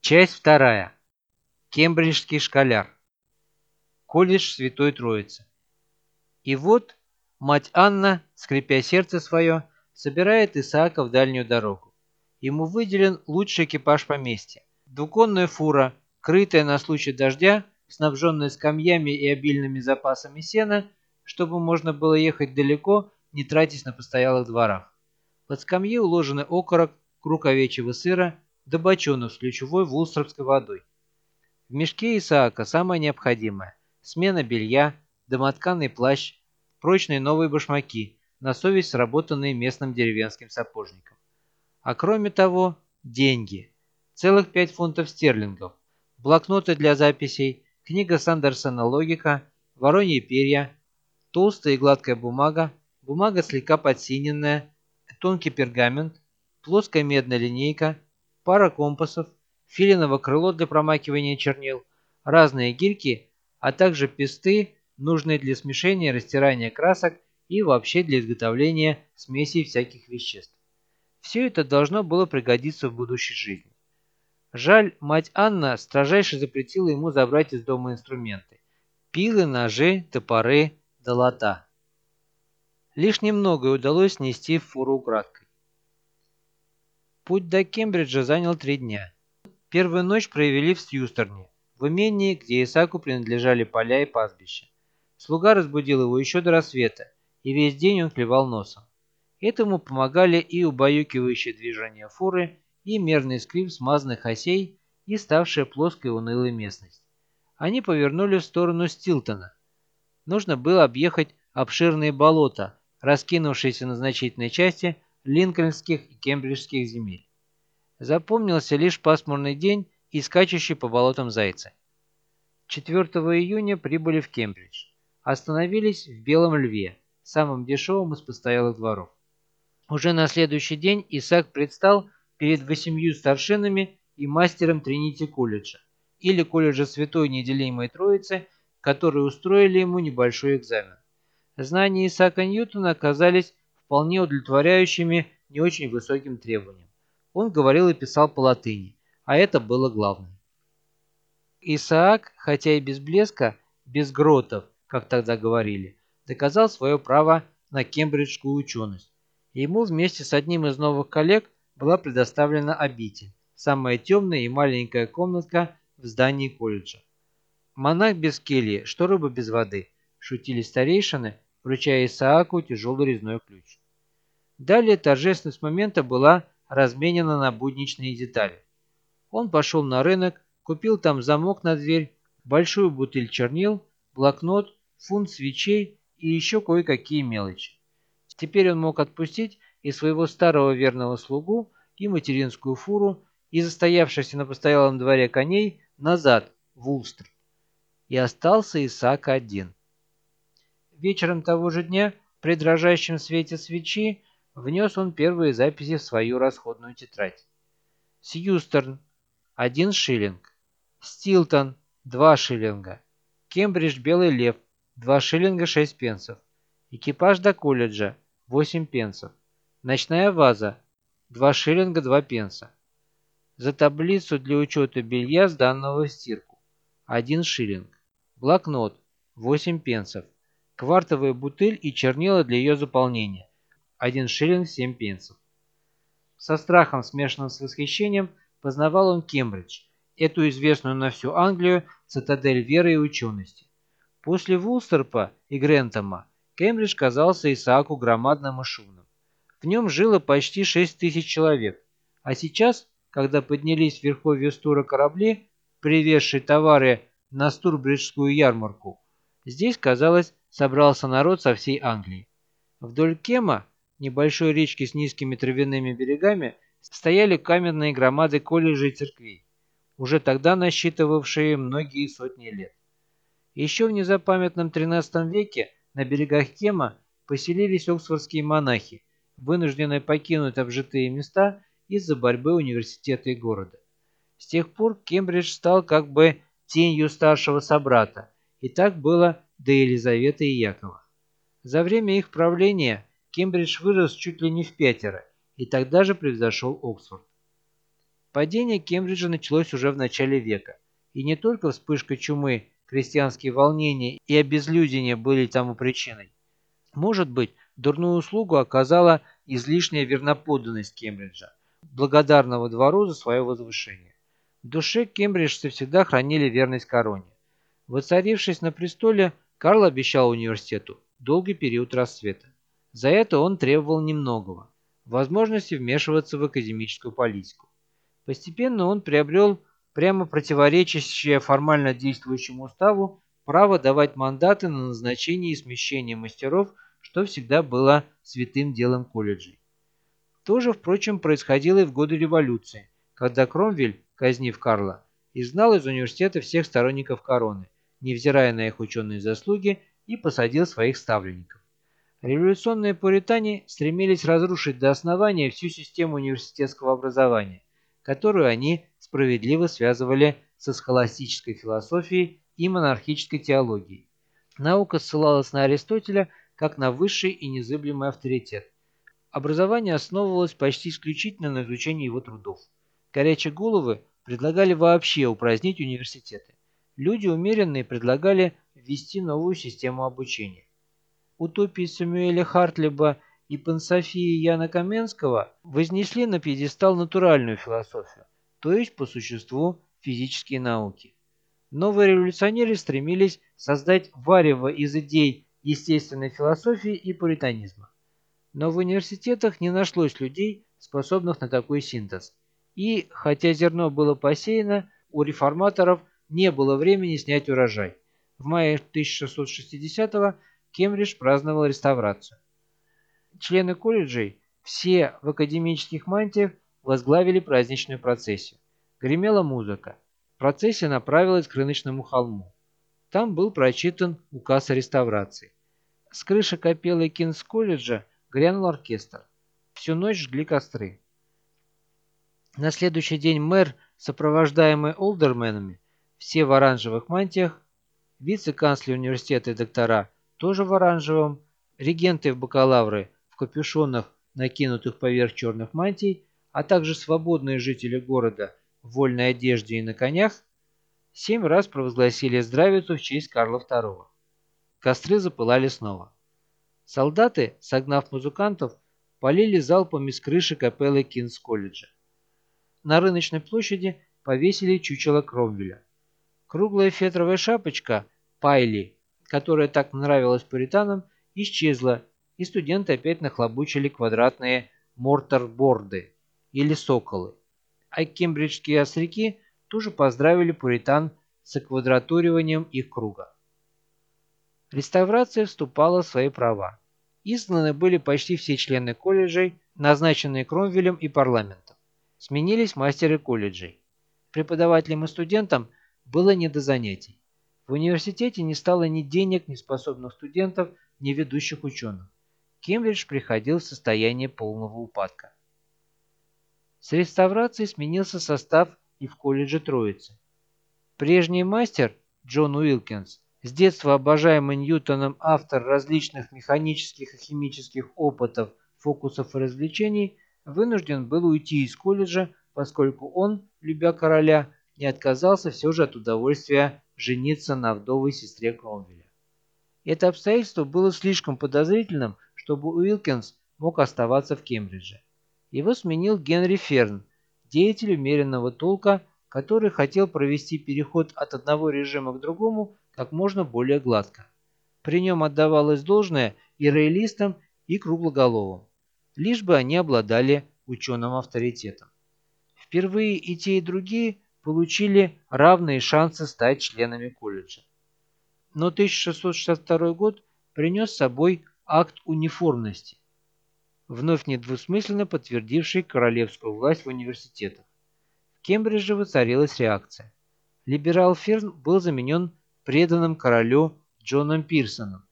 Часть вторая. Кембриджский школяр. Колледж Святой Троицы. И вот мать Анна, скрипя сердце свое, собирает Исаака в дальнюю дорогу. Ему выделен лучший экипаж поместья. Двуконная фура, крытая на случай дождя, снабженная скамьями и обильными запасами сена, чтобы можно было ехать далеко, не тратясь на постоялых дворах. Под скамьи уложены окорок, круг овечьего сыра, да бочонок с ключевой вулстровской водой. В мешке Исаака самое необходимое – смена белья, домотканный плащ, прочные новые башмаки, на совесть сработанные местным деревенским сапожником. А кроме того, деньги. Целых 5 фунтов стерлингов, блокноты для записей, книга Сандерсона «Логика», вороньи перья, толстая и гладкая бумага, бумага слегка подсиненная, тонкий пергамент, плоская медная линейка, пара компасов, филиново крыло для промакивания чернил, разные гирьки, а также песты, нужные для смешения и растирания красок и вообще для изготовления смесей всяких веществ. Все это должно было пригодиться в будущей жизни. Жаль, мать Анна строжайше запретила ему забрать из дома инструменты. Пилы, ножи, топоры, долота. Лишь немногое удалось снести в фуру украдкой. Путь до Кембриджа занял три дня. Первую ночь провели в Сьюстерне, в имении, где Исаку принадлежали поля и пастбища. Слуга разбудил его еще до рассвета, и весь день он клевал носом. Этому помогали и убаюкивающее движение фуры, и мерный скрип смазанных осей, и ставшая плоской унылой местность. Они повернули в сторону Стилтона. Нужно было объехать обширные болота, раскинувшиеся на значительной части линкольнских и кембриджских земель. Запомнился лишь пасмурный день и скачущий по болотам зайцы. 4 июня прибыли в Кембридж. Остановились в Белом Льве, самом дешевом из постоялых дворов. Уже на следующий день Исаак предстал перед восемью старшинами и мастером Тринити колледжа, или колледжа Святой Неделимой Троицы, которые устроили ему небольшой экзамен. Знания Исаака Ньютона оказались вполне удовлетворяющими не очень высоким требованиям. Он говорил и писал по латыни, а это было главным. Исаак, хотя и без блеска, без гротов, как тогда говорили, доказал свое право на кембриджскую ученость. ему вместе с одним из новых коллег была предоставлена обитель, самая темная и маленькая комнатка в здании колледжа. Монах без кельи, что рыба без воды, шутили старейшины, вручая Исааку тяжелый резной ключ. Далее торжественность момента была разменена на будничные детали. Он пошел на рынок, купил там замок на дверь, большую бутыль чернил, блокнот, фунт свечей и еще кое-какие мелочи. Теперь он мог отпустить и своего старого верного слугу, и материнскую фуру, и застоявшихся на постоялом дворе коней назад, в Улстр. И остался Исаак один. Вечером того же дня, при дрожащем свете свечи, внес он первые записи в свою расходную тетрадь. Сьюстерн – один шиллинг. Стилтон – два шиллинга. Кембридж Белый Лев – два шиллинга шесть пенсов. Экипаж до колледжа – восемь пенсов. Ночная ваза – два шиллинга два пенса. За таблицу для учета белья, сданного в стирку – один шиллинг. Блокнот – восемь пенсов. Квартовая бутыль и чернила для ее заполнения 1 шиллинг 7 пенсов. Со страхом, смешанным с восхищением, познавал он Кембридж, эту известную на всю Англию цитадель веры и учености. После Вулстерпа и Грентома Кембридж казался Исааку громадным и шумным. В нем жило почти 6 тысяч человек, а сейчас, когда поднялись в верховье стура корабли, привезшие товары на Стурбриджскую ярмарку, здесь, казалось, собрался народ со всей Англии. Вдоль Кема небольшой речки с низкими травяными берегами стояли каменные громады колледжей церквей, уже тогда насчитывавшие многие сотни лет. Еще в незапамятном XIII веке на берегах Кема поселились оксфордские монахи, вынужденные покинуть обжитые места из-за борьбы университета и города. С тех пор Кембридж стал как бы тенью старшего собрата, и так было до Елизаветы и Якова. За время их правления Кембридж вырос чуть ли не в пятеро и тогда же превзошел Оксфорд. Падение Кембриджа началось уже в начале века, и не только вспышка чумы, крестьянские волнения и обезлюдение были тому причиной. Может быть, дурную услугу оказала излишняя верноподданность Кембриджа, благодарного двору за свое возвышение. В душе кембриджцы всегда хранили верность короне. Воцарившись на престоле, Карл обещал университету долгий период расцвета. За это он требовал немногого – возможности вмешиваться в академическую политику. Постепенно он приобрел прямо противоречащее формально действующему уставу право давать мандаты на назначение и смещение мастеров, что всегда было святым делом колледжей. То же, впрочем, происходило и в годы революции, когда Кромвель, казнив Карла, изгнал из университета всех сторонников короны, невзирая на их ученые заслуги, и посадил своих ставленников. Революционные пуритане стремились разрушить до основания всю систему университетского образования, которую они справедливо связывали со схоластической философией и монархической теологией. Наука ссылалась на Аристотеля как на высший и незыблемый авторитет. Образование основывалось почти исключительно на изучении его трудов. Горячие головы предлагали вообще упразднить университеты. Люди умеренные предлагали ввести новую систему обучения. Утопии Самуэля Хартлиба и пансофии Яна Каменского вознесли на пьедестал натуральную философию, то есть по существу физические науки. Новые революционеры стремились создать варево из идей естественной философии и пуританизма. Но в университетах не нашлось людей, способных на такой синтез. И, хотя зерно было посеяно, у реформаторов не было времени снять урожай. В мае 1660-го Кембридж праздновал реставрацию. Члены колледжей, все в академических мантиях, возглавили праздничную процессию. Гремела музыка. Процессия направилась к рыночному холму. Там был прочитан указ о реставрации. С крыши капеллы Кингс-колледжа грянул оркестр. Всю ночь жгли костры. На следующий день мэр, сопровождаемый олдерменами, все в оранжевых мантиях, вице-канцлер университета и доктора тоже в оранжевом, регенты в бакалавры в капюшонах, накинутых поверх черных мантий, а также свободные жители города в вольной одежде и на конях, семь раз провозгласили здравицу в честь Карла II. Костры запылали снова. Солдаты, согнав музыкантов, полили залпами с крыши капеллы Кингс-колледжа. На рыночной площади повесили чучело Кромвеля. Круглая фетровая шапочка Пайли, которая так нравилась пуританам, исчезла, и студенты опять нахлобучили квадратные мортерборды или соколы. А кембриджские остряки тоже поздравили пуритан с квадратуриванием их круга. Реставрация вступала в свои права. Изгнаны были почти все члены колледжей, назначенные Кромвелем и парламентом. Сменились мастеры колледжей. Преподавателям и студентам было не до занятий. В университете не стало ни денег, ни способных студентов, ни ведущих ученых. Кембридж приходил в состояние полного упадка. С реставрацией сменился состав и в колледже Троицы. Прежний мастер Джон Уилкинс, с детства обожаемый Ньютоном автор различных механических и химических опытов, фокусов и развлечений, вынужден был уйти из колледжа, поскольку он, любя короля, не отказался все же от удовольствия жениться на вдовой сестре Кромвеля. Это обстоятельство было слишком подозрительным, чтобы Уилкинс мог оставаться в Кембридже. Его сменил Генри Ферн, деятель умеренного толка, который хотел провести переход от одного режима к другому как можно более гладко. При нем отдавалось должное и роялистам, и круглоголовым, лишь бы они обладали ученым авторитетом. Впервые и те, и другие получили равные шансы стать членами колледжа. Но 1662 год принес с собой акт униформности, вновь недвусмысленно подтвердивший королевскую власть в университетах. В Кембридже воцарилась реакция. Либерал Ферн был заменен преданным королю Джоном Пирсоном.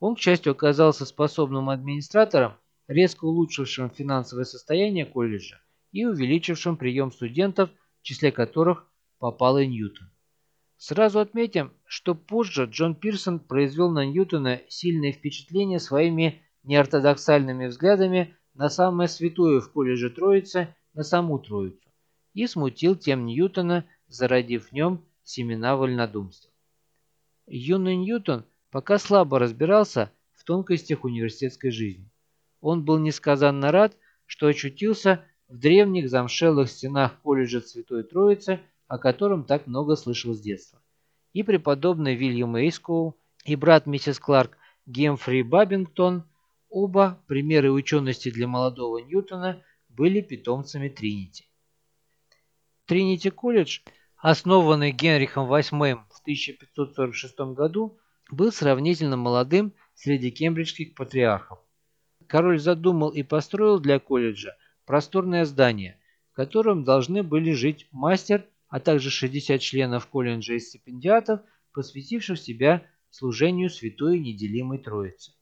Он, к счастью, оказался способным администратором, резко улучшившим финансовое состояние колледжа и увеличившим прием студентов – числе которых попал и Ньютон. Сразу отметим, что позже Джон Пирсон произвел на Ньютона сильное впечатление своими неортодоксальными взглядами на самое святое в колледже Троицы, на саму Троицу, и смутил тем Ньютона, зародив в нем семена вольнодумства. Юный Ньютон пока слабо разбирался в тонкостях университетской жизни. Он был несказанно рад, что очутился в древних замшелых стенах колледжа Святой Троицы, о котором так много слышал с детства. И преподобный Вильям Эйскоу, и брат миссис Кларк Гемфри Бабингтон, оба примеры учености для молодого Ньютона, были питомцами Тринити. Тринити колледж, основанный Генрихом VIII в 1546 году, был сравнительно молодым среди кембриджских патриархов. Король задумал и построил для колледжа просторное здание, в котором должны были жить мастер, а также 60 членов колледжа и стипендиатов, посвятивших себя служению Святой Неделимой Троицы.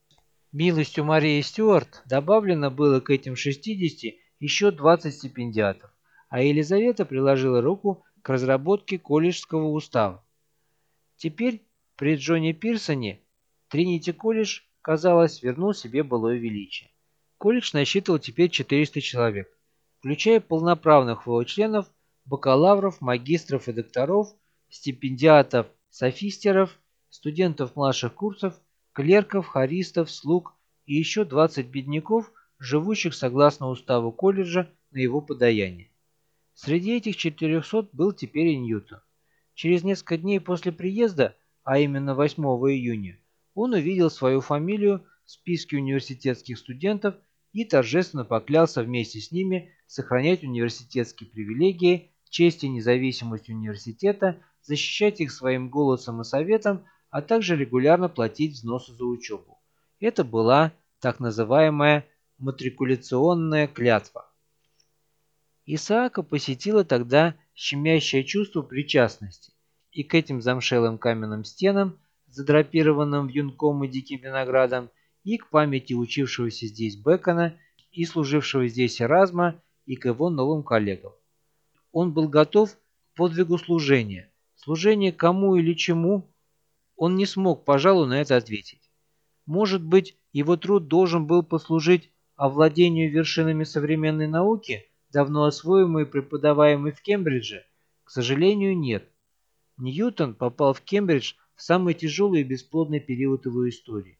Милостью Марии Стюарт добавлено было к этим 60 еще 20 стипендиатов, а Елизавета приложила руку к разработке колледжского устава. Теперь при Джоне Пирсоне Тринити колледж, казалось, вернул себе былое величие. Колледж насчитывал теперь 400 человек, включая полноправных его членов, бакалавров, магистров и докторов, стипендиатов, софистеров, студентов младших курсов, клерков, хористов, слуг и еще 20 бедняков, живущих согласно уставу колледжа на его подаяние. Среди этих 400 был теперь и Ньютон. Через несколько дней после приезда а именно 8 июня, он увидел свою фамилию в списке университетских студентов и торжественно поклялся вместе с ними сохранять университетские привилегии, честь и независимость университета, защищать их своим голосом и советом, а также регулярно платить взносы за учебу. Это была так называемая матрикуляционная клятва. Исаака посетило тогда щемящее чувство причастности и к этим замшелым каменным стенам, задрапированным вьюнком и диким виноградом, и к памяти учившегося здесь Бекона и служившего здесь Эразма, и к его новым коллегам. Он был готов к подвигу служения. Служение кому или чему, он не смог, пожалуй, на это ответить. Может быть, его труд должен был послужить овладению вершинами современной науки, давно освоимой и преподаваемой в Кембридже? К сожалению, нет. Ньютон попал в Кембридж в самый тяжелый и бесплодный период его истории.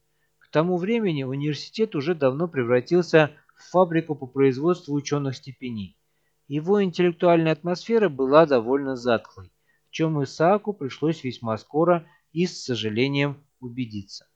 Тому времени университет уже давно превратился в фабрику по производству ученых степеней. Его интеллектуальная атмосфера была довольно затхлой, в чем Исааку пришлось весьма скоро и с сожалением убедиться.